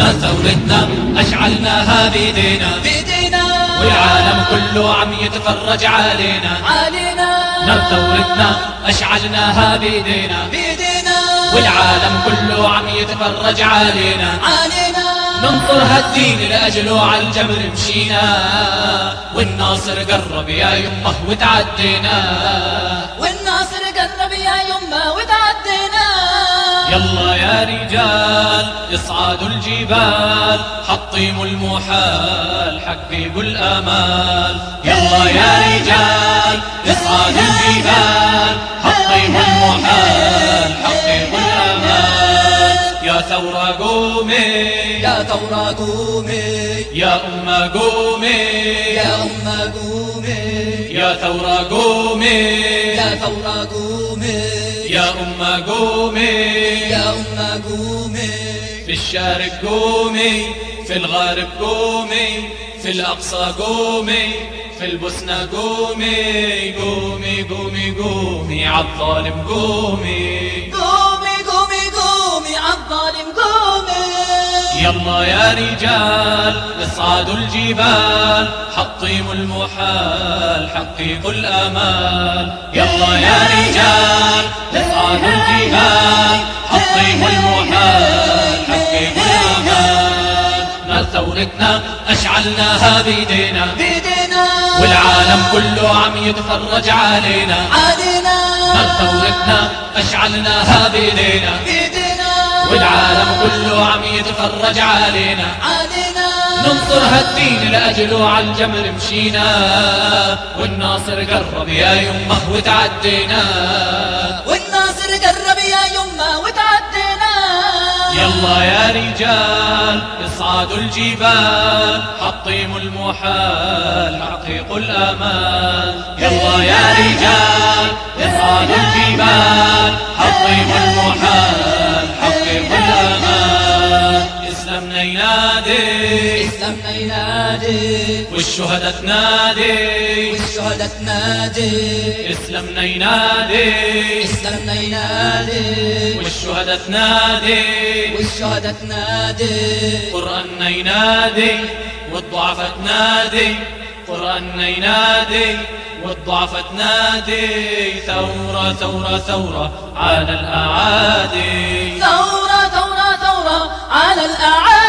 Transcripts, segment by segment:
نار ثورتنا أشعلناها بيدينا بيدينا والعالم كله عم يتفرج علينا. علينا. نار ثورتنا أشعلناها بيدينا بيدينا والعالم كله عم يتفرج علينا. علينا. ننصر هالدين لأجله على الجبل مشينا. والناصر قرب يا يمه وتعدينا. والناصر قرب يا يمه وتعدينا. يلا يا رجال اصعدوا الجبال حطيموا المحال حققوا الأمال. يلا يا رجال اصعدوا الجبال حطيموا المحال حققوا الأمال. يا ثورة قومي يا ثورة قومي. يا أمة قومي يا أمة قومي. يا ثورة قومي. يا ثورة قومي. يا أمة قومي. يا أمة قومي. في الشارق قومي في الغارب قومي في الأقصى قومي في البوسنة قومي. قومي قومي قومي عالظالم قومي. قومي قومي قومي عالظالم قومي. يلا يا رجال اصعدوا الجبال حطيموا المحال حققوا الأمال. يلا يا رجال. اصعدوا الجبال حطيموا المحال نار ثورتنا أشعلناها بيدينا. بيدينا. والعالم كله عم يتفرج علينا. علينا. نار ثورتنا أشعلناها بيدينا. بيدينا. والعالم كله عم يتفرج علينا. علينا. ننصر هالدين لأجله على الجمر مشينا. والناصر قرب يا يمه وتعدينا. يلا يا رجال اصعدوا الجبال حطيموا المحال حققوا الأمال. يلا يا رجال اصعدوا الجبال حطيموا اسلامنا ينادي اسلامنا ينادي والشهداء تنادي والشهداء تنادي اسلامنا ينادي اسلامنا ينادي والشهداء تنادي والشهداء تنادي قرآننا ينادي والضعفاء تنادي قرآننا ينادي والضعفاء تنادي ثورة ثورة ثورة على الأعادي. ثورة ثورة ثورة على الأعادي.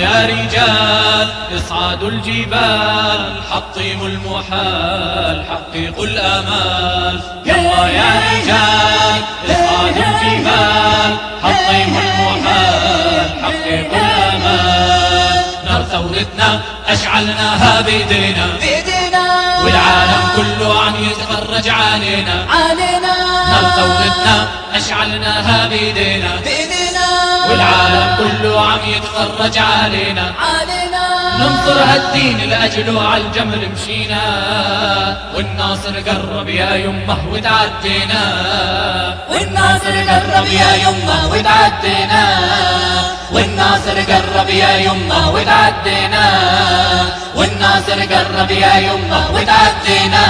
يا رجال اصعدوا الجبال حطيموا المحال حققوا الأمال. يلا يا رجال اصعدوا الجبال حطيموا المحال حققوا الأمال. نار ثورتنا أشعلناها بإيدينا. بيدينا والعالم كله عم يتفرج علينا. علينا. نار ثورتنا أشعلناها بإيدينا. بيدينا والعالم كله عم يتفرج علينا. علينا. ننصر هالدين لأجله على الجمر مشينا. والناصر قرب يا يمه وتعدينا. والناصر قرب يا يمه وتعدينا. والناصر قرب يا يمه وتعدينا. والناصر قرب يا يمه وتعدينا.